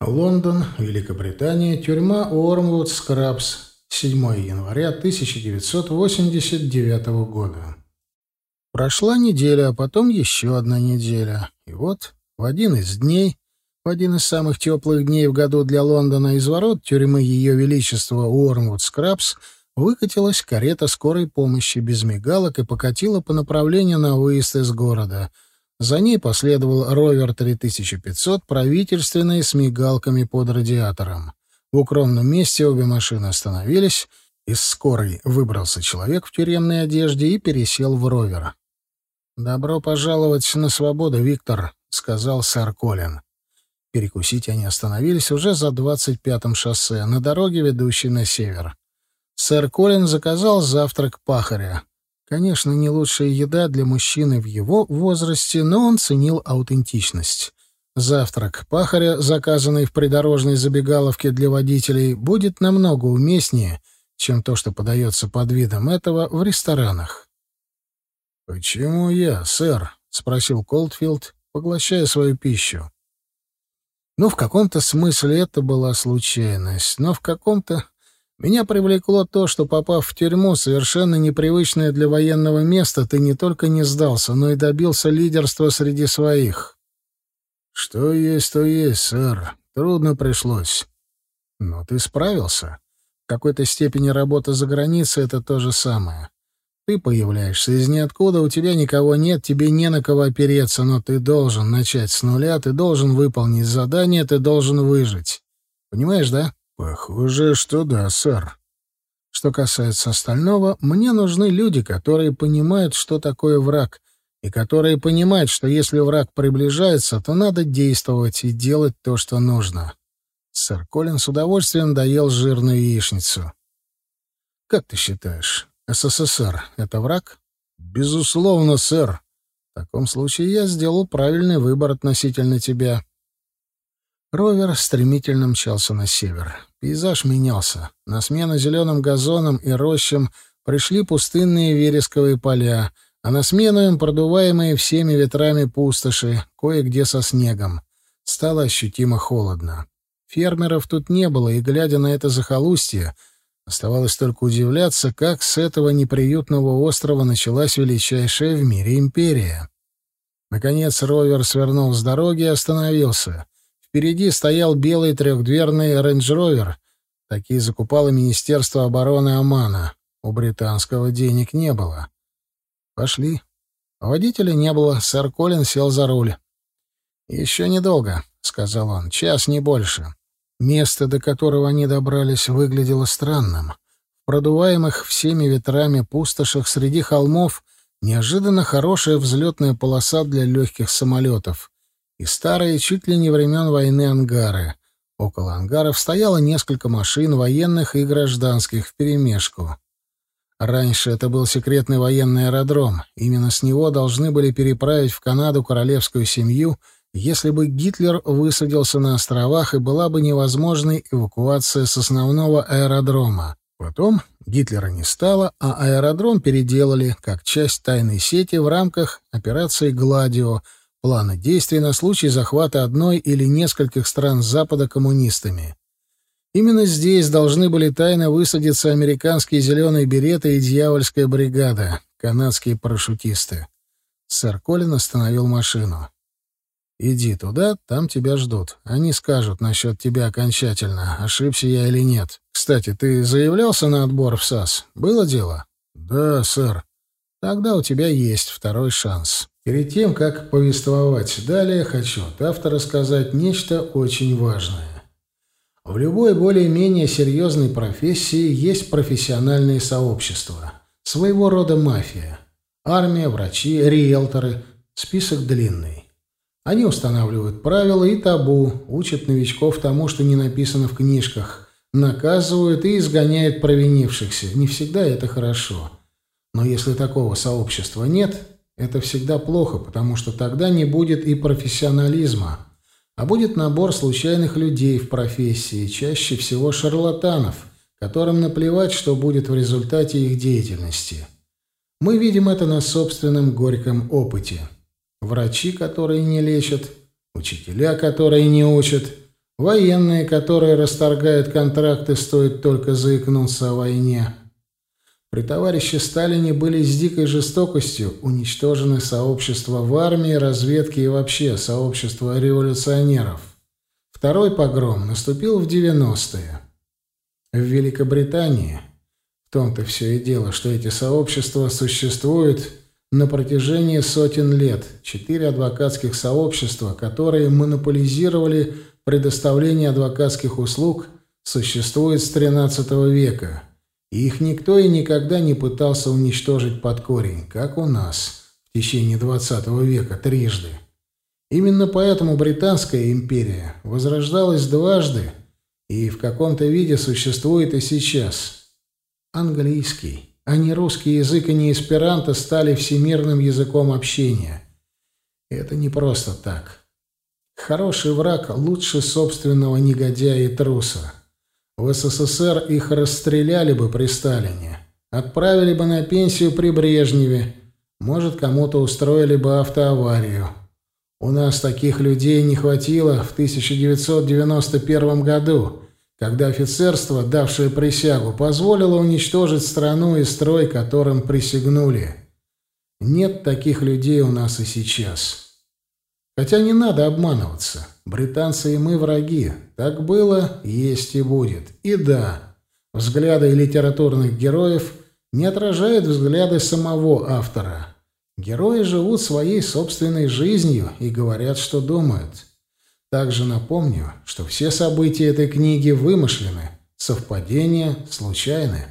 Лондон, Великобритания, тюрьма Уормвуд Скрабс, 7 января 1989 года. Прошла неделя, а потом еще одна неделя. И вот в один из дней, в один из самых теплых дней в году для Лондона, из ворот тюрьмы Ее Величества Уормвуд Скрабс выкатилась карета скорой помощи без мигалок и покатила по направлению на выезд из города — за ней последовал ровер 3500, правительственный, с мигалками под радиатором. В укромном месте обе машины остановились. Из скорой выбрался человек в тюремной одежде и пересел в ровер. «Добро пожаловать на свободу, Виктор», — сказал сэр Колин. Перекусить они остановились уже за 25-м шоссе, на дороге, ведущей на север. Сэр Колин заказал завтрак пахаря. Конечно, не лучшая еда для мужчины в его возрасте, но он ценил аутентичность. Завтрак пахаря, заказанный в придорожной забегаловке для водителей, будет намного уместнее, чем то, что подается под видом этого в ресторанах. «Почему я, сэр?» — спросил Колдфилд, поглощая свою пищу. Ну, в каком-то смысле это была случайность, но в каком-то меня привлекло то, что, попав в тюрьму, совершенно непривычное для военного места, ты не только не сдался, но и добился лидерства среди своих. Что есть, то есть, сэр. Трудно пришлось. Но ты справился. В какой-то степени работа за границей — это то же самое. Ты появляешься из ниоткуда, у тебя никого нет, тебе не на кого опереться, но ты должен начать с нуля, ты должен выполнить задание, ты должен выжить. Понимаешь, да? Похоже, что да, сэр. Что касается остального, мне нужны люди, которые понимают, что такое враг, и которые понимают, что если враг приближается, то надо действовать и делать то, что нужно. Сэр Колин с удовольствием доел жирную яичницу. Как ты считаешь, СССР — это враг? Безусловно, сэр. В таком случае я сделал правильный выбор относительно тебя. Ровер стремительно мчался на север. Пейзаж менялся. На смену зеленым газонам и рощам пришли пустынные вересковые поля, а на смену им продуваемые всеми ветрами пустоши, кое-где со снегом. Стало ощутимо холодно. Фермеров тут не было, и, глядя на это захолустье, оставалось только удивляться, как с этого неприютного острова началась величайшая в мире империя. Наконец ровер свернул с дороги и остановился — Впереди стоял белый трехдверный рейндж-ровер. Такие закупало Министерство обороны Омана. У британского денег не было. Пошли. Водителя не было, сэр Колин сел за руль. «Еще недолго», — сказал он, — «час, не больше». Место, до которого они добрались, выглядело странным. В продуваемых всеми ветрами пустошах среди холмов неожиданно хорошая взлетная полоса для легких самолетов и старые, чуть ли не времен войны ангары. Около ангаров стояло несколько машин, военных и гражданских, вперемешку. Раньше это был секретный военный аэродром. Именно с него должны были переправить в Канаду королевскую семью, если бы Гитлер высадился на островах и была бы невозможной эвакуация с основного аэродрома. Потом Гитлера не стало, а аэродром переделали как часть тайной сети в рамках операции «Гладио», плана действий на случай захвата одной или нескольких стран Запада коммунистами. Именно здесь должны были тайно высадиться американские зеленые береты и дьявольская бригада, канадские парашютисты. Сэр Колин остановил машину. «Иди туда, там тебя ждут. Они скажут насчет тебя окончательно, ошибся я или нет. Кстати, ты заявлялся на отбор в САС? Было дело?» «Да, сэр. Тогда у тебя есть второй шанс». Перед тем, как повествовать далее, хочу от автора сказать нечто очень важное. В любой более-менее серьезной профессии есть профессиональные сообщества, своего рода мафия. Армия, врачи, риэлторы. Список длинный. Они устанавливают правила и табу, учат новичков тому, что не написано в книжках, наказывают и изгоняют провинившихся. Не всегда это хорошо. Но если такого сообщества нет, это всегда плохо, потому что тогда не будет и профессионализма, а будет набор случайных людей в профессии, чаще всего шарлатанов, которым наплевать, что будет в результате их деятельности. Мы видим это на собственном горьком опыте. Врачи, которые не лечат, учителя, которые не учат, Военные, которые расторгают контракты, стоит только заикнуться о войне. При товарище Сталине были с дикой жестокостью уничтожены сообщества в армии, разведке и вообще сообщество революционеров. Второй погром наступил в 90-е. В Великобритании, в том-то все и дело, что эти сообщества существуют на протяжении сотен лет, четыре адвокатских сообщества, которые монополизировали предоставление адвокатских услуг, существуют с XIII века – и их никто и никогда не пытался уничтожить под корень, как у нас в течение XX века трижды. Именно поэтому Британская империя возрождалась дважды и в каком-то виде существует и сейчас. Английский, а не русский язык и не эсперанто стали всемирным языком общения. Это не просто так. Хороший враг лучше собственного негодяя и труса. В СССР их расстреляли бы при Сталине, отправили бы на пенсию при Брежневе, может, кому-то устроили бы автоаварию. У нас таких людей не хватило в 1991 году, когда офицерство, давшее присягу, позволило уничтожить страну и строй, которым присягнули. Нет таких людей у нас и сейчас. Хотя не надо обманываться. Британцы и мы враги. Так было, есть и будет. И да, взгляды литературных героев не отражают взгляды самого автора. Герои живут своей собственной жизнью и говорят, что думают. Также напомню, что все события этой книги вымышлены, совпадения случайны.